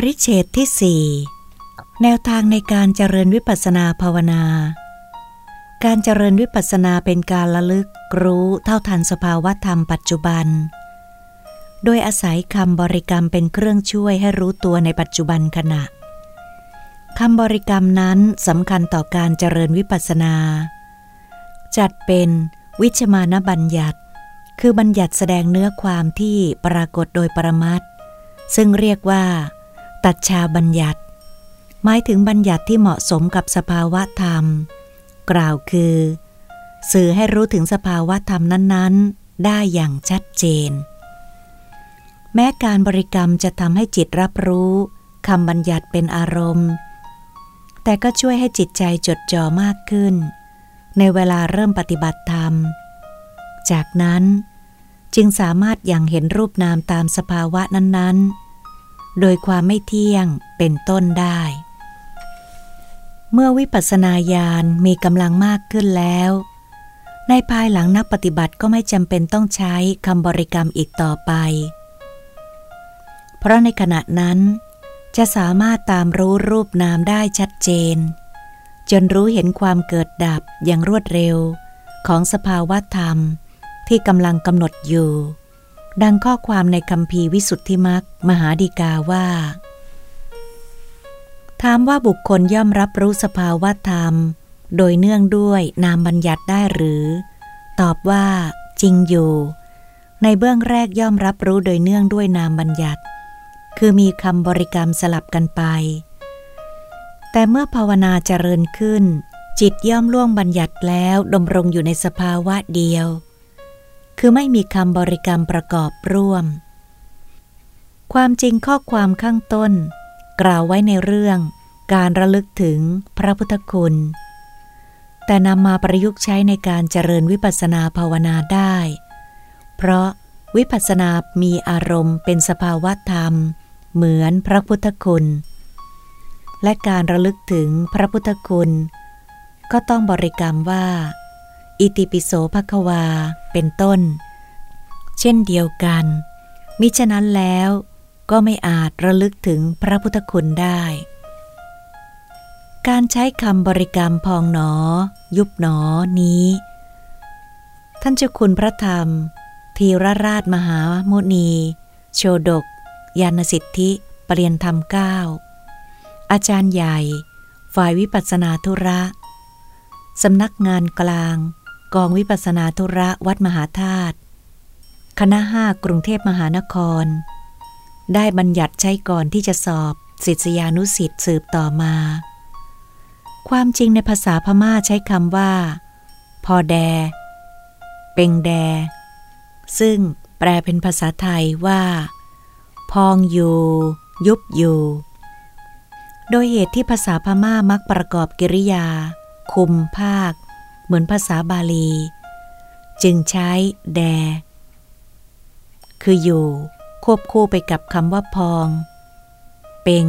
ปริเฉตที่สี่แนวทางในการเจริญวิปัสนาภาวนา การเจริญวิปัสนาเป็นการระลึกรู้เท่าทันสภาวะธรรมปัจจุบัน โดยอาศัยคำบริกรรมเป็นเครื่องช่วยให้รู้ตัวในปัจจุบันขณะคำบริกรรมนั้นสำคัญต่อการเจริญวิปัสนา จัดเป็นวิชมานบัญญัติ คือบัญญัติแสดงเนื้อความที่ปรากฏโดยปรมัตซึ่งเรียกว่า ตัดชาบัญญัติ หมายถึงบัญญัติที่เหมาะสมกับสภาวะธรรม กล่าวคือ สื่อให้รู้ถึงสภาวะธรรมนั้น ๆ ได้อย่างชัดเจน แม้การบริกรรมจะทำให้จิตรับรู้คำบัญญัติเป็นอารมณ์ แต่ก็ช่วยให้จิตใจจดจ่อมากขึ้น ในเวลาเริ่มปฏิบัติธรรม จากนั้นจึงสามารถอยังเห็นรูปนามตามสภาวะนั้น ๆ โดยความไม่เที่ยงเป็นต้นได้ เมื่อวิปัสสนาญาณมีกำลังมากขึ้นแล้ว ในภายหลังนักปฏิบัติก็ไม่จำเป็นต้องใช้คำบริกรรมอีกต่อไป เพราะในขณะนั้นจะสามารถตามรู้รูปนามได้ชัดเจน จนรู้เห็นความเกิดดับอย่างรวดเร็วของสภาวะธรรมที่กำลังกำหนดอยู่ ดังข้อความในคำพีวิสุทธิมักมหาดีกาว่า ถามว่าบุคคลย่อมรับรู้สภาวะธรรม โดยเนื่องด้วยนามบัญญัติได้หรือ ตอบว่า จริงอยู่ ในเบื้องแรกย่อมรับรู้โดยเนื่องด้วยนามบัญญัติ คือมีคำบริกรรมสลับกันไป แต่เมื่อภาวนาเจริญขึ้น จิตย่อมล่วงบัญญัติแล้วดมรงอยู่ในสภาวะเดียว คือไม่มีคำบริกรรมประกอบร่วม ความจริงข้อความข้างต้น กล่าวไว้ในเรื่องการระลึกถึงพระพุทธคุณ แต่นำมาประยุกต์ใช้ในการเจริญวิปัสสนาภาวนาได้ เพราะวิปัสสนามีอารมณ์เป็นสภาวะธรรม เหมือนพระพุทธคุณ และการระลึกถึงพระพุทธคุณ ก็ต้องบริกรรมว่า อิติปิโสภควาเป็นต้น เช่นเดียวกัน มิฉะนั้นแล้วก็ไม่อาจระลึกถึงพระพุทธคุณได้ การใช้คำบริกรรมพองหนอ ยุบหนอนี้ ท่านเจ้าคุณพระธรรม ทีรราชมหาโมนี โชดก ยานสิทธิปรริยนธรรมเก้าอาจารย์ใหญ่ ฝ่ายวิปัสนาธุระ สำนักงานกลาง กองวิปัสนาธุระวัดมหาธาตุคณะห้ากรุงเทพมหานคร ได้บัญญัติใช้ก่อนที่จะสอบศิษยานุสิทธิ์สืบต่อมา ความจริงในภาษาพม่าใช้คำว่า พอแด เป็งแด ซึ่งแปลเป็นภาษาไทยว่า พองอยู่ ยุบอยู่ โดยเหตุที่ภาษาพม่ามักประกอบกิริยา คุมภาค เหมือนภาษาบาลี จึงใช้แด คืออยู่ ควบคู่ไปกับคำว่าพอง เปง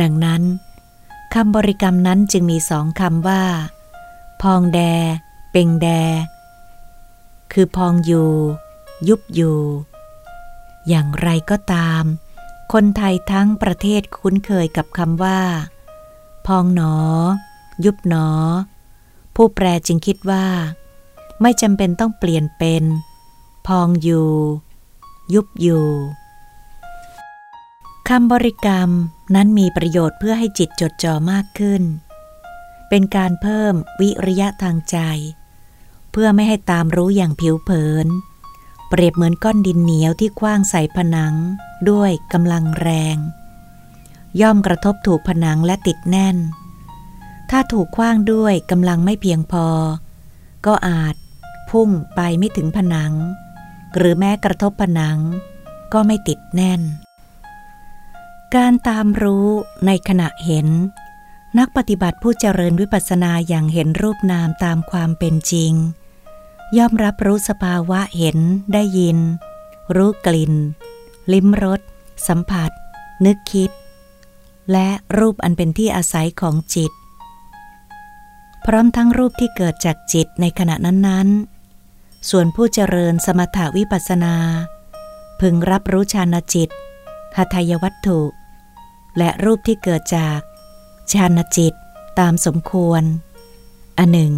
ดังนั้นคำบริกรรมนั้นจึงมีสองคำว่า พองแด เปงแด คือพองอยู่ ยุบอยู่ อย่างไรก็ตาม คนไทยทั้งประเทศคุ้นเคยกับคำว่า พองหนอ ยุบหนอ ผู้แปลจึงคิดว่า ไม่จำเป็นต้องเปลี่ยนเป็น พองอยู่ ยุบอยู่คำบริกรรมนั้นมีประโยชน์เพื่อให้จิตจดจ่อมากขึ้น เป็นการเพิ่มวิริยะทางใจ เพื่อไม่ให้ตามรู้อย่างผิวเผิน เปรียบเหมือนก้อนดินเหนียวที่คว้างใส่ผนังด้วยกำลังแรง ย่อมกระทบถูกผนังและติดแน่น ถ้าถูกคว้างด้วยกำลังไม่เพียงพอ ก็อาจพุ่งไปไม่ถึงผนัง หรือแม้กระทบผนัง ก็ไม่ติดแน่น การตามรู้ในขณะเห็น นักปฏิบัติผู้เจริญวิปัสสนาอย่างเห็นรูปนามตามความเป็นจริง ย่อมรับรู้สภาวะเห็นได้ยิน รู้กลิ่น ลิ้มรสสัมผัส นึกคิด และรูปอันเป็นที่อาศัยของจิต พร้อมทั้งรูปที่เกิดจากจิตในขณะนั้นๆ ส่วนผู้เจริญสมถาวิปัสนา พึงรับรู้ฌานจิต หทัยวัตถุ และรูปที่เกิดจากชานจิตตามสมควร อันหนึ่ง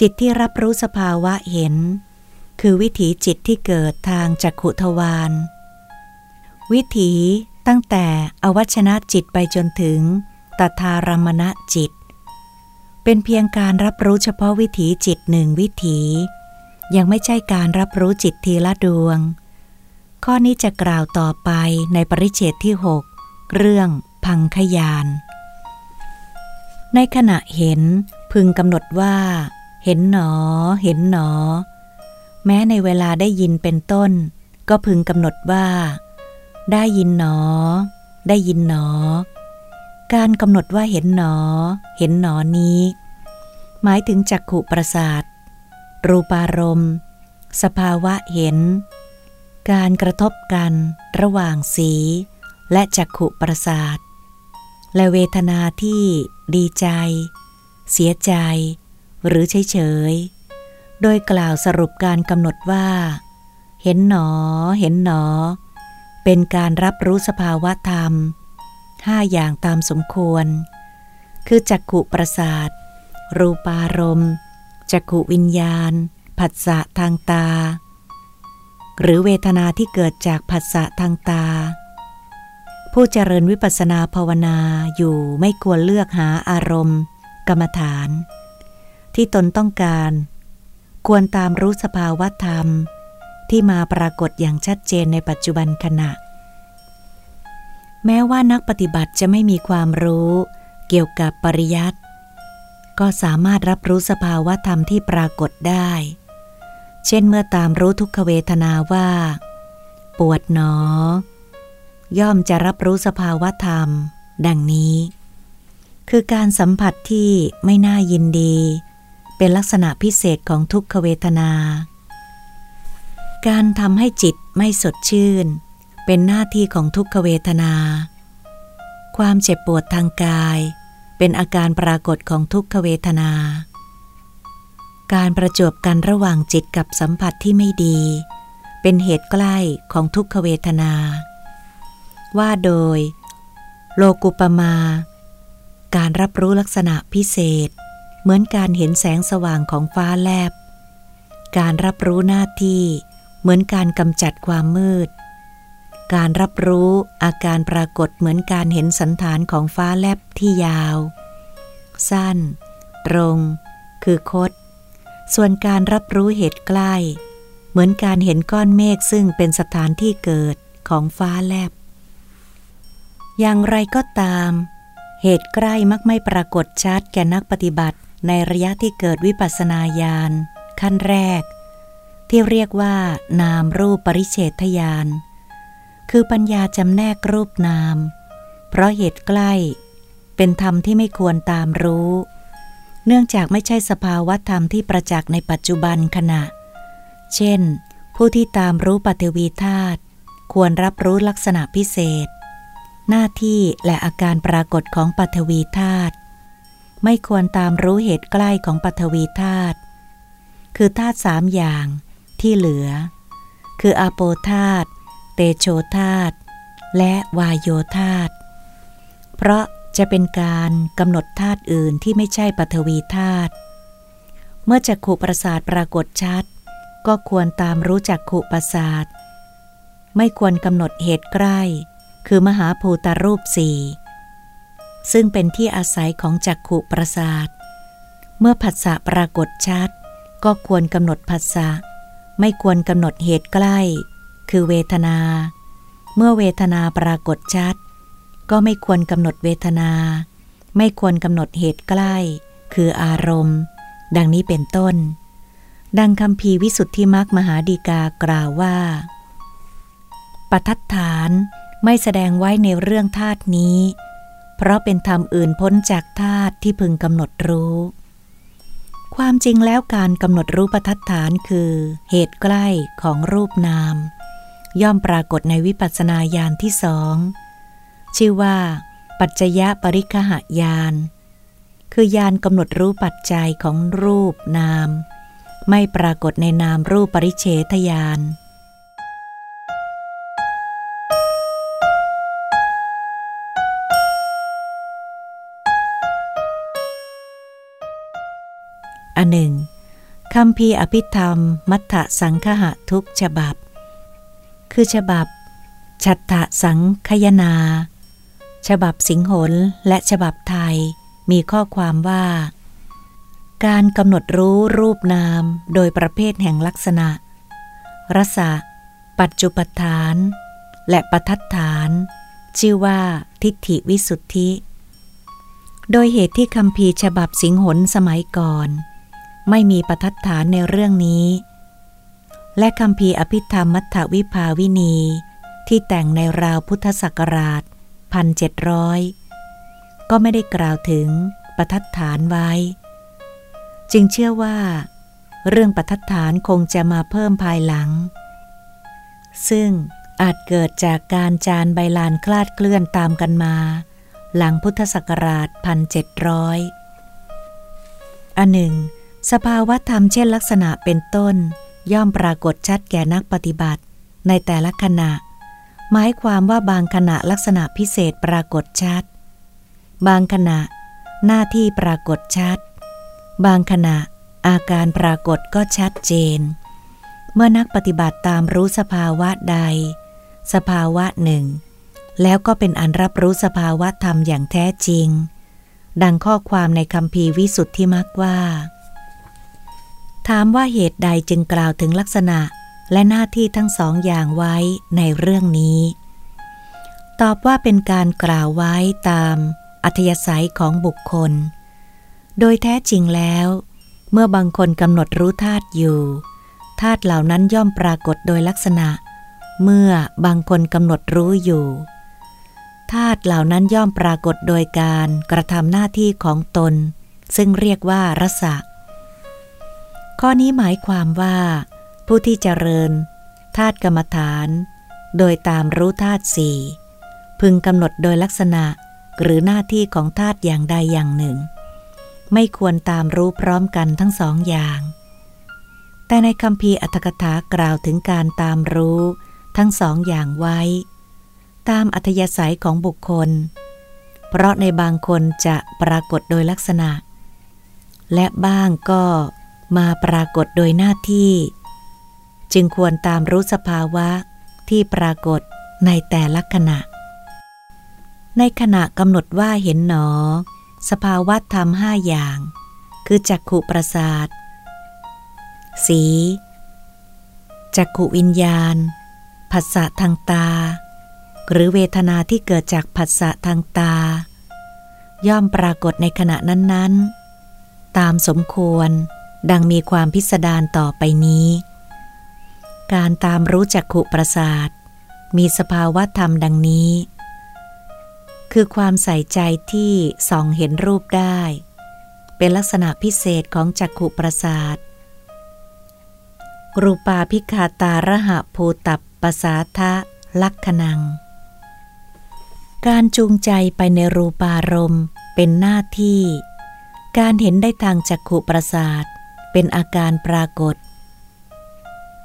จิตที่รับรู้สภาวะเห็น คือวิถีจิตที่เกิดทางจักขุทวาร วิถีตั้งแต่อวัชนะจิตไปจนถึงตถารมณะจิต เป็นเพียงการรับรู้เฉพาะวิถีจิตหนึ่งวิถี ยังไม่ใช่การรับรู้จิตทีละดวง ข้อนี้จะกล่าวต่อไปในปริเฉตที่ 6 เรื่องพังขยาน ในขณะเห็นพึงกำหนดว่า เห็นหนอ เห็นหนอ แม้ในเวลาได้ยินเป็นต้น ก็พึงกำหนดว่า ได้ยินหนอ ได้ยินหนอ การกำหนดว่าเห็นหนอ เห็นหนอนี้ หมายถึงจักขุประสาท รูปารมณ์สภาวะเห็น การกระทบกันระหว่างสี และจักขุประสาท และเวทนาที่ดีใจ เสียใจ หรือเฉยๆโดยกล่าวสรุปการกำหนดว่า เห็นหนอ เห็นหนอ เป็นการรับรู้สภาวะธรรม ห้าอย่างตามสมควร คือจักขุประสาท รูปารมณ์จักขุวิญญาณ ผัสสะทางตา หรือเวทนาที่เกิดจากผัสสะทางตา ผู้เจริญวิปัสสนาภาวนาอยู่ไม่ควรเลือกหาอารมณ์ กรรมฐาน ที่ตนต้องการ ควรตามรู้สภาวะธรรม ที่มาปรากฏอย่างชัดเจนในปัจจุบันขณะ แม้ว่านักปฏิบัติจะไม่มีความรู้ เกี่ยวกับปริยัติก็สามารถรับรู้สภาวะธรรมที่ปรากฏได้ เช่นเมื่อตามรู้ทุกขเวทนาว่า ปวดหนอ ย่อมจะรับรู้สภาวะธรรม ดังนี้ คือการสัมผัสที่ไม่น่ายินดี เป็นลักษณะพิเศษของทุกขเวทนา การทำให้จิตไม่สดชื่น เป็นหน้าที่ของทุกขเวทนา ความเจ็บปวดทางกาย เป็นอาการปรากฏของทุกขเวทนา การประจบกันระหว่างจิตกับสัมผัสที่ไม่ดี เป็นเหตุใกล้ของทุกขเวทนา ว่าโดย โลกุปมา การรับรู้ลักษณะพิเศษ เหมือนการเห็นแสงสว่างของฟ้าแลบ การรับรู้หน้าที่เหมือนการกำจัดความมืด การรับรู้อาการปรากฏเหมือนการเห็นสันฐานของฟ้าแลบที่ยาว สั้น ตรง คือคด ส่วนการรับรู้เหตุใกล้ เหมือนการเห็นก้อนเมฆซึ่งเป็นสถานที่เกิดของฟ้าแลบ อย่างไรก็ตาม เหตุใกล้มักไม่ปรากฏชัดแก่นักปฏิบัติในระยะที่เกิดวิปัสสนาญาณขั้นแรก ที่เรียกว่านามรูปปริเฉทญาณ คือปัญญาจำแนกรูปนาม เพราะเหตุใกล้ เป็นธรรมที่ไม่ควรตามรู้ เนื่องจากไม่ใช่สภาวะธรรมที่ประจักษ์ในปัจจุบันขณะ เช่น ผู้ที่ตามรู้ปฏิวีธาตุควรรับรู้ลักษณะพิเศษ หน้าที่และอาการปรากฏของปฐวีธาตุไม่ควรตามรู้เหตุใกล้ของปฐวีธาตุคือธาตุสามอย่างที่เหลือ คืออาโปธาตุ เตโชธาตและวายโยธาตเพราะจะเป็นการกำหนดธาตุอื่นที่ไม่ใช่ปฐวีธาตุเมื่อจักขุประสาทปรากฏชัด ก็ควรตามรู้จักขุประสาท ไม่ควรกำหนดเหตุใกล้ คือมหาภูตารูปสี่ซึ่งเป็นที่อาศัยของจักขุประสาท เมื่อผัสสะปรากฏชัด ก็ควรกำหนดผัสสะ ไม่ควรกำหนดเหตุใกล้ คือเวทนา เมื่อเวทนาปรากฏชัด ก็ไม่ควรกำหนดเวทนา ไม่ควรกำหนดเหตุใกล้ คืออารมณ์ ดังนี้เป็นต้น ดังคำพีวิสุทธิมักมหาดีกากล่าวว่าปทัฏฐานไม่แสดงไว้ในเรื่องธาตุนี้ เพราะเป็นธรรมอื่นพ้นจากธาตุที่พึงกำหนดรู้ ความจริงแล้วการกำหนดรู้ปทัฏฐานคือ เหตุใกล้ของรูปนาม ย่อมปรากฏในวิปัสสนาญาณที่สอง ชื่อว่า ปัจจยะปริคหายาน คือญาณกำหนดรู้ปัจจัยของรูปนาม ไม่ปรากฏในนามรูปปริเฉทญาณอันหนึ่งคำพีอภิธรรม มัทธสังคหะทุกฉบับ คือฉบับ ชัตถสังคยนา ฉบับสิงหนและฉบับไทยมีข้อความว่า การกำหนดรู้รูปนามโดยประเภทแห่งลักษณะ รสะ ปัจจุปทาน และปัทัฐาน ชื่อว่าทิฏฐิวิสุทธิ โดยเหตุที่คำพีฉบับสิงหนสมัยก่อน ไม่มีประทัดฐานในเรื่องนี้ และคำพีอภิธรรมมัทธวิภาวินี ที่แต่งในราวพุทธศักราชพันเจ็ดร้อยก็ไม่ได้กล่าวถึงประทัดฐานไว้ จึงเชื่อว่า เรื่องประทัดฐานคงจะมาเพิ่มภายหลัง ซึ่งอาจเกิดจากการจานใบลานคลาดเคลื่อนตามกันมา หลังพุทธศักราชพันเจ็ดร้อยอันหนึ่ง สภาวะธรรมเช่นลักษณะเป็นต้น ย่อมปรากฏชัดแก่นักปฏิบัติ ในแต่ละขณะ หมายความว่าบางขณะลักษณะพิเศษปรากฏชัด บางขณะ หน้าที่ปรากฏชัด บางขณะ อาการปรากฏก็ชัดเจน เมื่อนักปฏิบัติตามรู้สภาวะใด สภาวะหนึ่ง แล้วก็เป็นอันรับรู้สภาวะธรรมอย่างแท้จริง ดังข้อความในคำพีวิสุทธิมักว่า ถามว่าเหตุใดจึงกล่าวถึงลักษณะและหน้าที่ทั้งสองอย่างไว้ในเรื่องนี้ ตอบว่าเป็นการกล่าวไว้ตามอัธยาศัยของบุคคล โดยแท้จริงแล้ว เมื่อบางคนกำหนดรู้ธาตุอยู่ธาตุเหล่านั้นย่อมปรากฏโดยลักษณะ เมื่อบางคนกำหนดรู้อยู่ธาตุเหล่านั้นย่อมปรากฏโดยการกระทำหน้าที่ของตน ซึ่งเรียกว่า รสะ ข้อนี้หมายความว่า ผู้ที่เจริญธาตุกรรมฐาน โดยตามรู้ธาตุสี่พึงกำหนดโดยลักษณะหรือหน้าที่ของธาตุอย่างใดอย่างหนึ่ง ไม่ควรตามรู้พร้อมกันทั้งสองอย่าง แต่ในคำพีอัตถกถากล่าวถึงการตามรู้ทั้งสองอย่างไว้ ตามอัธยาศัยของบุคคล เพราะในบางคนจะปรากฏโดยลักษณะ และบ้างก็ มาปรากฏโดยหน้าที่ จึงควรตามรู้สภาวะที่ปรากฏในแต่ละขณะ ในขณะกำหนดว่าเห็นหนอ สภาวะธรรมห้าอย่าง คือจักขุประสาท สี จักขุวิญญาณ ผัสสะทางตา หรือเวทนาที่เกิดจากผัสสะทางตา ย่อมปรากฏในขณะนั้น ๆ ตามสมควร ดังมีความพิสดารต่อไปนี้ การตามรู้จักขุประสาท มีสภาวะธรรมดังนี้ คือความใส่ใจที่ส่องเห็นรูปได้ เป็นลักษณะพิเศษของจักขุประสาท รูปาพิคาตาระหะภูตับปสาทะลักขณัง การจูงใจไปในรูปารมณ์เป็นหน้าที่ การเห็นได้ทางจักขุประสาท เป็นอาการปรากฏ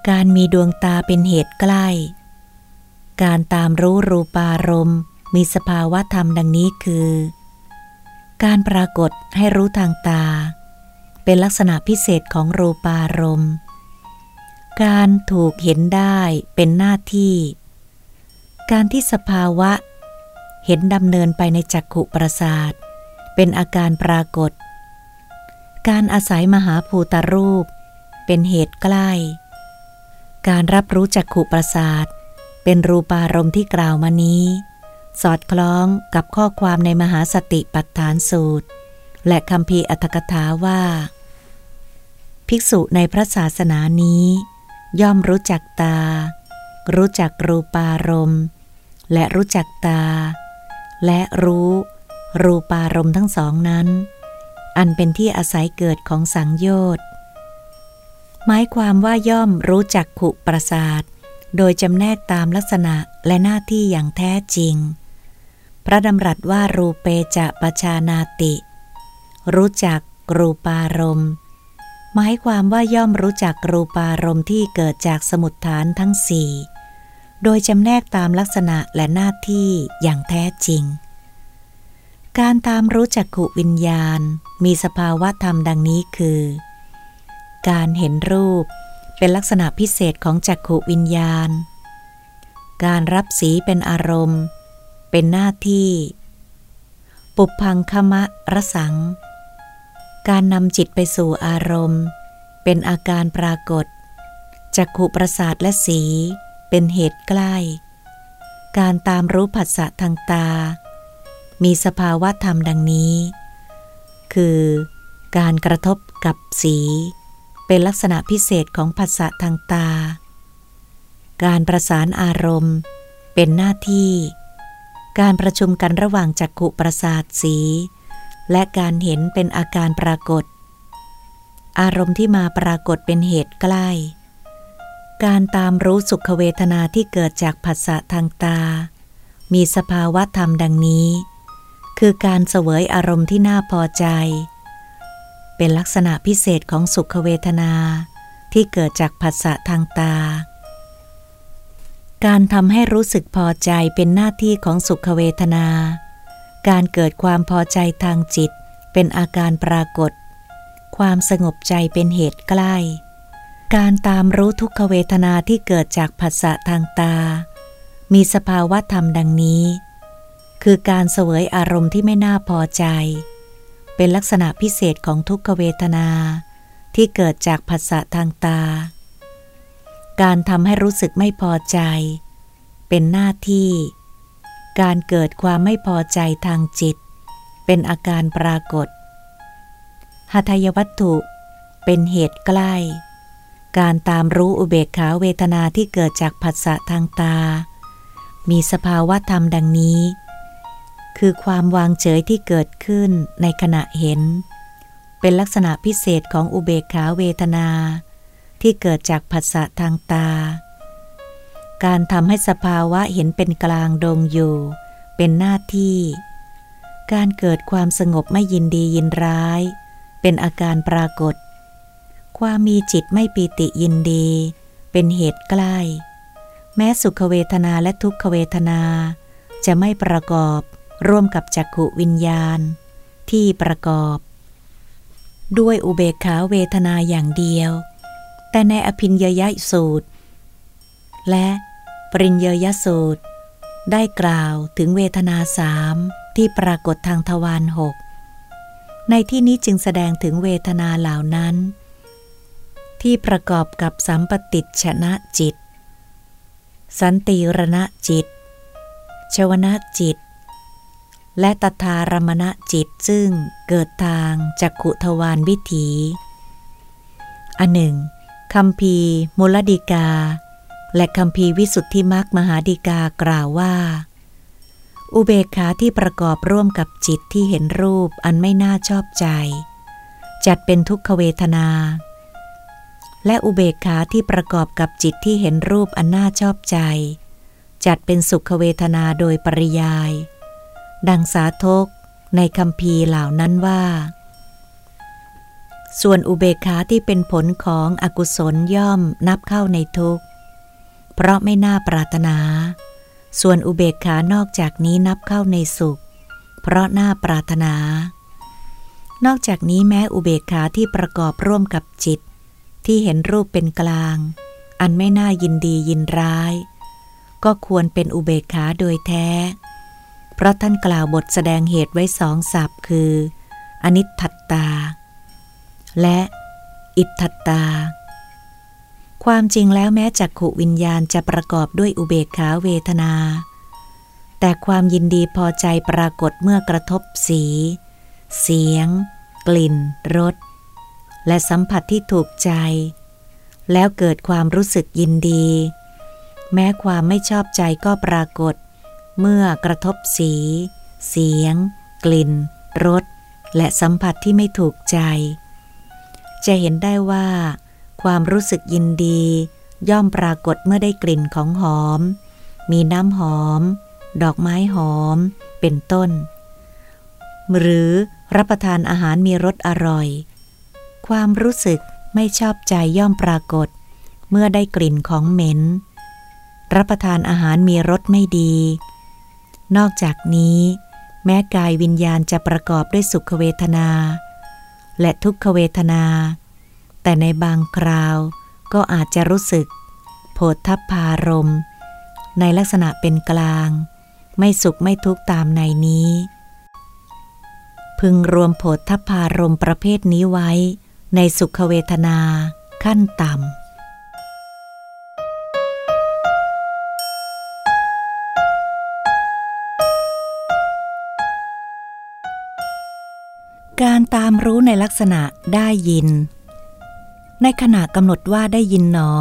การมีดวงตาเป็นเหตุใกล้ การตามรู้รูปารมณ์มีสภาวะธรรมดังนี้คือ การปรากฏให้รู้ทางตา เป็นลักษณะพิเศษของรูปารมณ์ การถูกเห็นได้เป็นหน้าที่ การที่สภาวะ เห็นดำเนินไปในจักขุประสาท เป็นอาการปรากฏ การอาศัยมหาภูตรูป เป็นเหตุใกล้ การรับรู้จักขุประสาท เป็นรูปารมณ์ที่กล่าวมานี้ สอดคล้องกับข้อความในมหาสติปัฏฐานสูตร และคำพีอัตถกถาว่า ภิกษุในพระศาสนานี้ ย่อมรู้จักตา รู้จักรูปารมณ์ และรู้จักตา และรู้รูปารมณ์ทั้งสองนั้น อันเป็นที่อาศัยเกิดของสังโยชน์หมายความว่าย่อมรู้จักขุประสาท โดยจำแนกตามลักษณะและหน้าที่อย่างแท้จริง พระดำรัสว่ารูเปจะปชานาติ รู้จักรูปารมณ์ หมายความว่าย่อมรู้จักรูปารมณ์ที่เกิดจากสมุดฐานทั้งสี่โดยจำแนกตามลักษณะและหน้าที่อย่างแท้จริง การตามรู้จักขุวิญญาณมีสภาวะธรรมดังนี้คือ การเห็นรูปเป็นลักษณะพิเศษของจักขุวิญญาณ การรับสีเป็นอารมณ์ เป็นหน้าที่ ปุพังคมะระสัง การนำจิตไปสู่อารมณ์ เป็นอาการปรากฏ จักขุประสาทและสี เป็นเหตุใกล้ การตามรู้ผัสสะทางตา มีสภาวะธรรมดังนี้ คือการกระทบกับสี เป็นลักษณะพิเศษของผัสสะทางตา การประสานอารมณ์ เป็นหน้าที่ การประชุมกันระหว่างจักขุประสาทสี และการเห็นเป็นอาการปรากฏ อารมณ์ที่มาปรากฏเป็นเหตุใกล้ การตามรู้สุขเวทนาที่เกิดจากผัสสะทางตา มีสภาวะธรรมดังนี้ คือการเสวยอารมณ์ที่น่าพอใจ เป็นลักษณะพิเศษของสุขเวทนาที่เกิดจากผัสสะทางตา การทำให้รู้สึกพอใจเป็นหน้าที่ของสุขเวทนา การเกิดความพอใจทางจิตเป็นอาการปรากฏ ความสงบใจเป็นเหตุใกล้ การตามรู้ทุกขเวทนาที่เกิดจากผัสสะทางตา มีสภาวะธรรมดังนี้ คือการเสวยอารมณ์ที่ไม่น่าพอใจ เป็นลักษณะพิเศษของทุกขเวทนาที่เกิดจากผัสสะทางตา การทำให้รู้สึกไม่พอใจ เป็นหน้าที่ การเกิดความไม่พอใจทางจิต เป็นอาการปรากฏหัตยวัตถุเป็นเหตุใกล้ การตามรู้อุเบกขาเวทนาที่เกิดจากผัสสะทางตา มีสภาวะธรรมดังนี้ คือความวางเฉยที่เกิดขึ้นในขณะเห็น เป็นลักษณะพิเศษของอุเบกขาเวทนา ที่เกิดจากผัสสะทางตา การทำให้สภาวะเห็นเป็นกลางดงอยู่ เป็นหน้าที่ การเกิดความสงบไม่ยินดียินร้าย เป็นอาการปรากฏ ความมีจิตไม่ปีติยินดี เป็นเหตุใกล้ แม้สุขเวทนาและทุกขเวทนาจะไม่ประกอบ ร่วมกับจักขุวิญญาณ ที่ประกอบ ด้วยอุเบกขาเวทนาอย่างเดียว แต่ในอภินยยสูตร และปริญเยยสูตร ได้กล่าวถึงเวทนาสามที่ปรากฏทางทวารหกในที่นี้จึงแสดงถึงเวทนาเหล่านั้น ที่ประกอบกับสัมปติชนะจิต สันติรณะจิต ชวนะจิต และตถารมณะจิตซึ่งเกิดทางจักขุทวารวิถี อันหนึ่งคำพีมูลดิกา และคำพีวิสุทธิมักมหาดิกากล่าวว่า อุเบกขาที่ประกอบร่วมกับจิตที่เห็นรูปอันไม่น่าชอบใจ จัดเป็นทุกขเวทนา และอุเบกขาที่ประกอบกับจิตที่เห็นรูปอันน่าชอบใจ จัดเป็นสุขเวทนาโดยปริยาย ดังสาทกในคำพีเหล่านั้นว่า ส่วนอุเบกขาที่เป็นผลของอกุศลย่อมนับเข้าในทุกข์ เพราะไม่น่าปรารถนา ส่วนอุเบกขานอกจากนี้นับเข้าในสุข เพราะน่าปรารถนา นอกจากนี้แม้อุเบกขาที่ประกอบร่วมกับจิต ที่เห็นรูปเป็นกลาง อันไม่น่ายินดียินร้าย ก็ควรเป็นอุเบกขาโดยแท้ เพราะท่านกล่าวบทแสดงเหตุไว้สองศัพท์คือ อนิทัตตา และอิทธัตตา ความจริงแล้วแม้จักขุวิญญาณจะประกอบด้วยอุเบกขาเวทนา แต่ความยินดีพอใจปรากฏเมื่อกระทบสี เสียง กลิ่น รส และสัมผัสที่ถูกใจ แล้วเกิดความรู้สึกยินดี แม้ความไม่ชอบใจก็ปรากฏ เมื่อกระทบสี เสียง กลิ่น รส และสัมผัสที่ไม่ถูกใจ จะเห็นได้ว่า ความรู้สึกยินดี ย่อมปรากฏเมื่อได้กลิ่นของหอม มีน้ำหอม ดอกไม้หอม เป็นต้น หรือรับประทานอาหารมีรสอร่อย ความรู้สึกไม่ชอบใจย่อมปรากฏ เมื่อได้กลิ่นของเหม็น รับประทานอาหารมีรสไม่ดี นอกจากนี้ แม้กายวิญญาณจะประกอบด้วยสุขเวทนา และทุกขเวทนา แต่ในบางคราวก็อาจจะรู้สึก โผฏฐัพพารม ในลักษณะเป็นกลาง ไม่สุขไม่ทุกข์ตามในนี้ พึงรวมโผฏฐัพพารมประเภทนี้ไว้ ในสุขเวทนาขั้นต่ำ การตามรู้ในลักษณะได้ยิน ในขณะกำหนดว่าได้ยินหนอ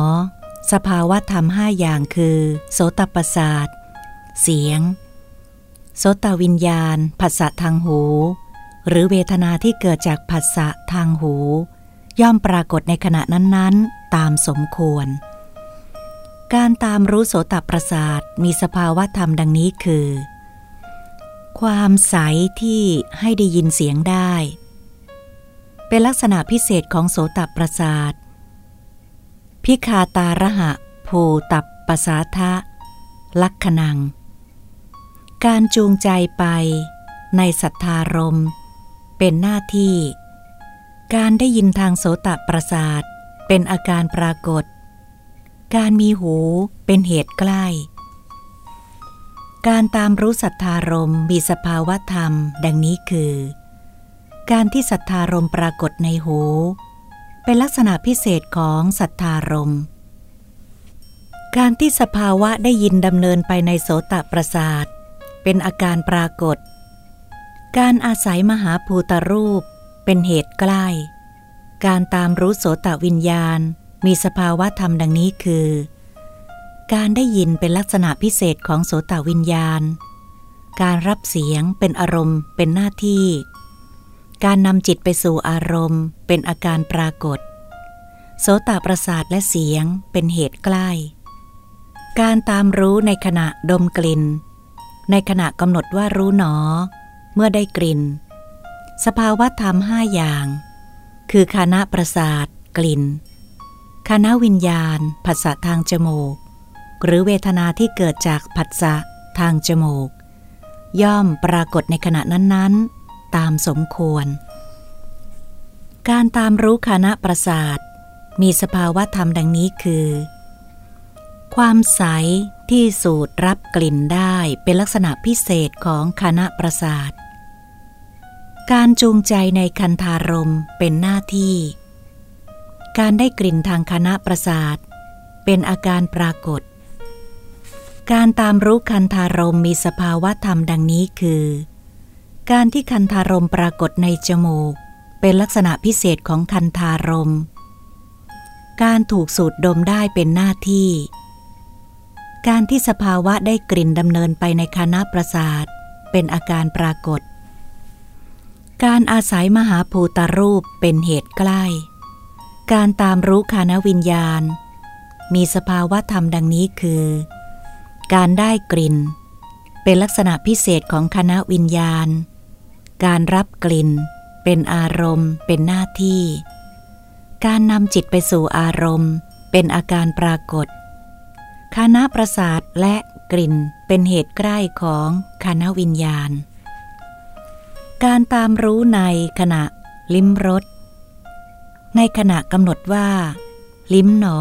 สภาวะธรรมห้าอย่างคือ โสตประสาท เสียง โสตวิญญาณ ผัสสะทางหู หรือเวทนาที่เกิดจากผัสสะทางหู ย่อมปรากฏในขณะนั้นๆ ตามสมควร การตามรู้โสตประสาทมีสภาวะธรรมดังนี้คือ ความใสที่ให้ได้ยินเสียงได้ เป็นลักษณะพิเศษของโสตประสาท พิคาตาระหะภูตับปสาทะ ลักขณัง การจูงใจไปในสัทธารม เป็นหน้าที่ การได้ยินทางโสตประสาทเป็นอาการปรากฏ การมีหูเป็นเหตุใกล้ การตามรู้สัทธารมมีสภาวะธรรม ดังนี้คือ การที่สัทธารมปรากฏในหู เป็นลักษณะพิเศษของสัทธารมการที่สภาวะได้ยินดำเนินไปในโสตประสาท เป็นอาการปรากฏ การอาศัยมหาภูตรูปเป็นเหตุใกล้ การตามรู้โสตวิญญาณ มีสภาวะธรรมดังนี้คือ การได้ยินเป็นลักษณะพิเศษของโสตวิญญาณ การรับเสียงเป็นอารมณ์เป็นหน้าที่ การนำจิตไปสู่อารมณ์เป็นอาการปรากฏ โสตประสาทและเสียงเป็นเหตุใกล้ การตามรู้ในขณะดมกลิ่น ในขณะกำหนดว่ารู้หนอ เมื่อได้กลิ่น สภาวะธรรมห้าอย่าง คือคณะประสาท กลิ่นคณะวิญญาณภาษาทางจมูก หรือเวทนาที่เกิดจากผัสสะทางจมูก ย่อมปรากฏในขณะนั้นๆ ตามสมควร การตามรู้คณะประสาท มีสภาวะธรรมดังนี้คือ ความใสที่สูดรับกลิ่นได้เป็นลักษณะพิเศษของคณะประสาท การจูงใจในคันธารมเป็นหน้าที่ การได้กลิ่นทางคณะประสาท เป็นอาการปรากฏ การตามรู้คันธารมมีสภาวะธรรมดังนี้คือ การที่คันธารมปรากฏในจมูก เป็นลักษณะพิเศษของคันธารม การถูกสูดดมได้เป็นหน้าที่ การที่สภาวะได้กลิ่นดำเนินไปในคณะประสาท เป็นอาการปรากฏ การอาศัยมหาภูตรูปเป็นเหตุใกล้ การตามรู้คานวิญญาณ มีสภาวะธรรมดังนี้คือ การได้กลิ่น เป็นลักษณะพิเศษของคณะวิญญาณ การรับกลิ่น เป็นอารมณ์ เป็นหน้าที่ การนำจิตไปสู่อารมณ์ เป็นอาการปรากฏ คณะประสาทและกลิ่นเป็นเหตุใกล้ของคณะวิญญาณ การตามรู้ในขณะลิ้มรสในขณะกำหนดว่า ลิ้มหนอ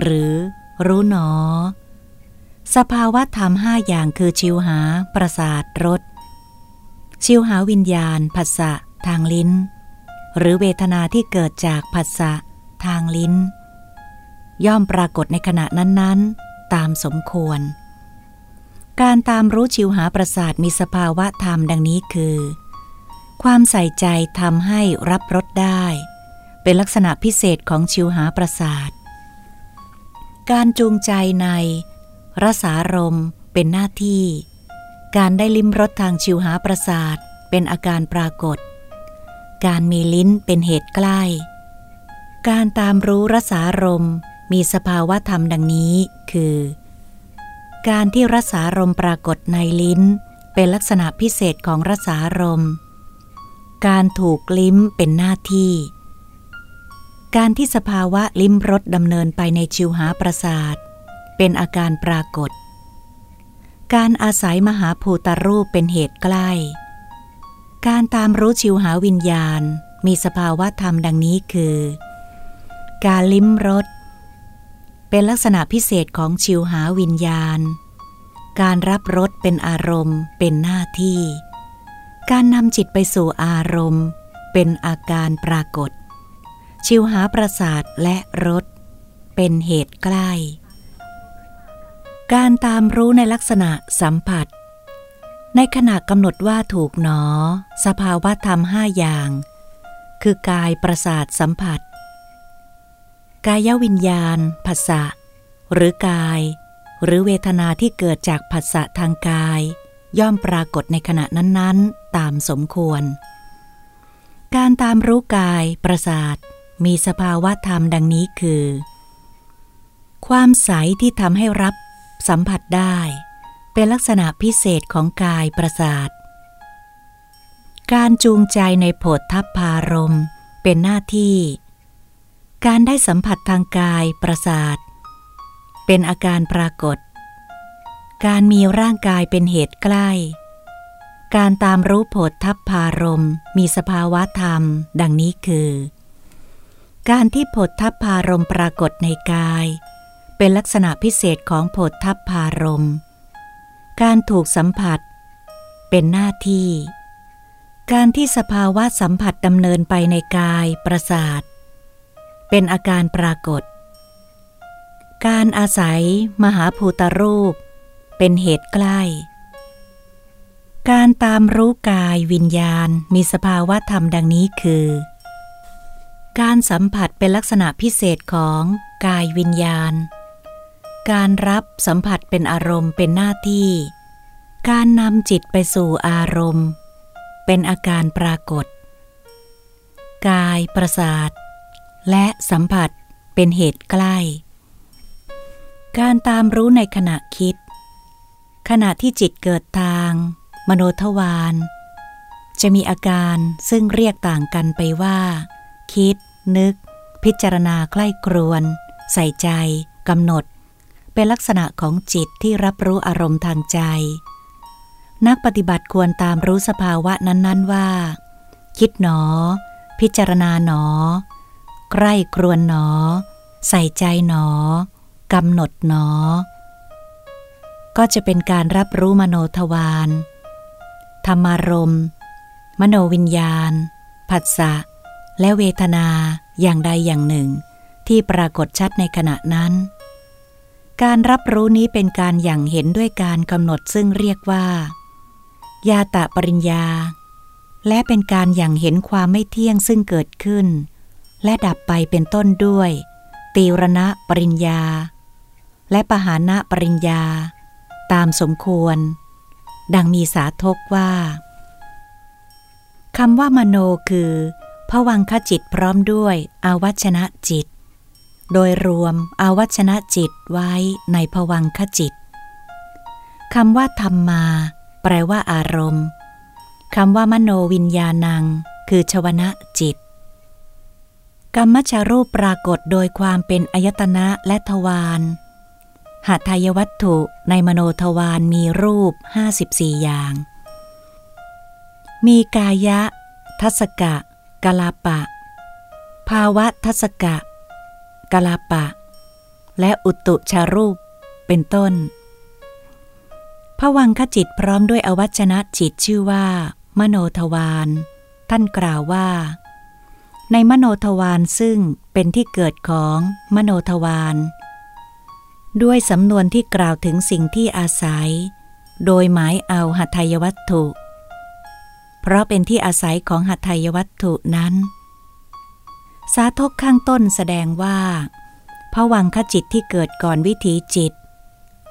หรือรู้หนอ สภาวะธรรมห้าอย่างคือชิวหา ประสาทรสชิวหาวิญญาณผัสสะทางลิ้น หรือเวทนาที่เกิดจากผัสสะทางลิ้น ย่อมปรากฏในขณะนั้นๆ ตามสมควร การตามรู้ชิวหาประสาทมีสภาวะธรรมดังนี้คือ ความใส่ใจทำให้รับรสได้ เป็นลักษณะพิเศษของชิวหาประสาท การจูงใจใน รสารมเป็นหน้าที่ การได้ลิ้มรสทางชิวหาประสาทเป็นอาการปรากฏ การมีลิ้นเป็นเหตุใกล้ การตามรู้รสารมมีสภาวะธรรมดังนี้คือ การที่รสารมปรากฏในลิ้น เป็นลักษณะพิเศษของรสารมการถูกลิ้มเป็นหน้าที่ การที่สภาวะลิ้มรสดำเนินไปในชิวหาประสาท เป็นอาการปรากฏ การอาศัยมหาภูตรูปเป็นเหตุใกล้ การตามรู้ชิวหาวิญญาณมีสภาวะธรรมดังนี้คือ การลิ้มรสเป็นลักษณะพิเศษของชิวหาวิญญาณ การรับรสเป็นอารมณ์เป็นหน้าที่ การนำจิตไปสู่อารมณ์ เป็นอาการปรากฏ ชิวหาประสาทและรสเป็นเหตุใกล้ การตามรู้ในลักษณะสัมผัส ในขณะกำหนดว่าถูกหนอ สภาวะธรรมห้าอย่าง คือกายประสาทสัมผัส กายวิญญาณผัสสะหรือกาย หรือเวทนาที่เกิดจากผัสสะทางกาย ย่อมปรากฏในขณะนั้นๆ ตามสมควร การตามรู้กายประสาทมีสภาวะธรรมดังนี้คือ ความใสที่ทำให้รับ สัมผัสได้ เป็นลักษณะพิเศษของกายประสาท การจูงใจในโผฏทัพพารมเป็นหน้าที่ การได้สัมผัสทางกายประสาท เป็นอาการปรากฏ การมีร่างกายเป็นเหตุใกล้ การตามรู้โผฏทัพพารมมีสภาวะธรรม ดังนี้คือ การที่โผฏทัพพารมปรากฏในกาย เป็นลักษณะพิเศษของโผฏทัพพารม การถูกสัมผัส เป็นหน้าที่ การที่สภาวะสัมผัสดำเนินไปในกายประสาท เป็นอาการปรากฏ การอาศัย มหาภูตรูป เป็นเหตุใกล้ การตามรู้กายวิญญาณมีสภาวะธรรมดังนี้คือการสัมผัสเป็นลักษณะพิเศษของกายวิญญาณ การรับสัมผัสเป็นอารมณ์เป็นหน้าที่ การนำจิตไปสู่อารมณ์ เป็นอาการปรากฏ กายประสาท และสัมผัสเป็นเหตุใกล้ การตามรู้ในขณะคิด ขณะที่จิตเกิดทาง มโนทวารจะมีอาการซึ่งเรียกต่างกันไปว่า คิด นึก พิจารณาใกล้ครวน ใส่ใจกำหนด เป็นลักษณะของจิตที่รับรู้อารมณ์ทางใจ นักปฏิบัติควรตามรู้สภาวะนั้น ๆ ว่า คิดหนอ พิจารณาหนอ ใกล้ครวนหนอ ใส่ใจหนอกำหนดหนอ ก็จะเป็นการรับรู้มโนทวารธรรมารมมโนวิญญาณ ผัสสะ และเวทนาอย่างใดอย่างหนึ่ง ที่ปรากฏชัดในขณะนั้น การรับรู้นี้เป็นการอย่างเห็นด้วยการกำหนดซึ่งเรียกว่า ยาตะปริญญา และเป็นการอย่างเห็นความไม่เที่ยงซึ่งเกิดขึ้น และดับไปเป็นต้นด้วย ตีรณะปริญญา และปหานะปริญญา ตามสมควร ดังมีสาทกว่าคำว่ามโนคือผวังคจิตพร้อมด้วยอวัชนะจิต โดยรวมอาวัชนะจิตไว้ในผวังคจิตคำว่าธรรมมา แปลว่าอารมณ์คำว่ามโนวิญญาณัง คือชวนะจิต กรรมชารูปปรากฏโดยความเป็นอายตนะและทวารหาทายวัตถุในมโนทวารมีรูป 54 อย่าง มีกายะ ทัศกะ กลาปะ ภาวะทัศกะ กลาปะ และอุตุชารูปเป็นต้นพระวังคจิตพร้อมด้วยอวัชนะจิตชื่อว่า มโนทวารท่านกล่าวว่า ในมโนทวารซึ่งเป็นที่เกิดของมโนทวารด้วยสำนวนที่กล่าวถึงสิ่งที่อาศัย โดยหมายเอาหัตถยวัตถุ เพราะเป็นที่อาศัยของหัตถยวัตถุนั้น สาทกข้างต้นแสดงว่าผวังขจิตที่เกิดก่อนวิถีจิต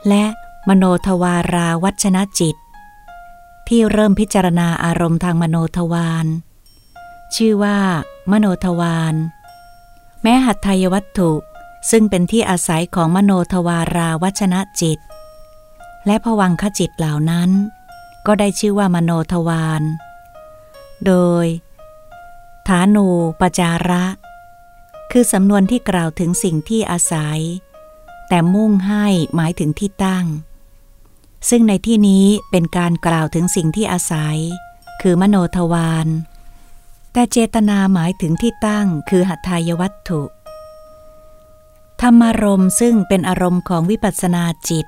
และมโนทวาราวัชนะจิต ที่เริ่มพิจารณาอารมณ์ทางมโนทวารชื่อว่า มโนทวารแม้หัตถยวัตถุซึ่งเป็นที่อาศัยของมโนทวาราวัชนะจิต และผวังขจิตเหล่านั้น ก็ได้ชื่อว่ามโนทวารโดย ฐานูปจาระ คือสำนวนที่กล่าวถึงสิ่งที่อาศัย แต่มุ่งให้หมายถึงที่ตั้ง ซึ่งในที่นี้เป็นการกล่าวถึงสิ่งที่อาศัย คือมโนทวารแต่เจตนาหมายถึงที่ตั้ง คือหัตถายวัตถุ ธรรมารมณ์ซึ่งเป็นอารมณ์ของวิปัสสนาจิต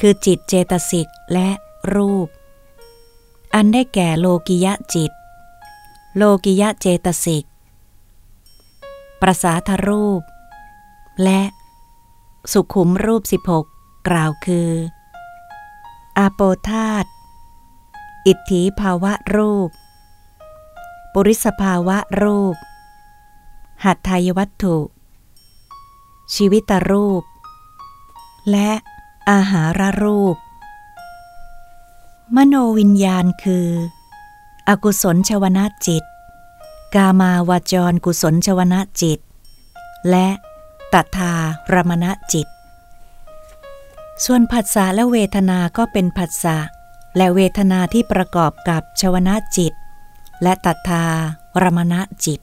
คือจิตเจตสิกและรูป อันได้แก่โลกิยะจิต โลกิยะเจตสิก ประสาทรูป และสุขุมรูป 16 กล่าวคือ อาโปธาตอิทธิภาวะรูป ปุริสภาวะรูป หัตถายวัตถุ ชีวิตรูป และอาหารรูป มโนวิญญาณคือ อกุศลชวนาจิต กามาวาจรกุศลชวนะจิต และตทารมณะจิต ส่วนผัสสะและเวทนาก็เป็นผัสสะและเวทนาที่ประกอบกับชวนะจิต และตทารมณะจิต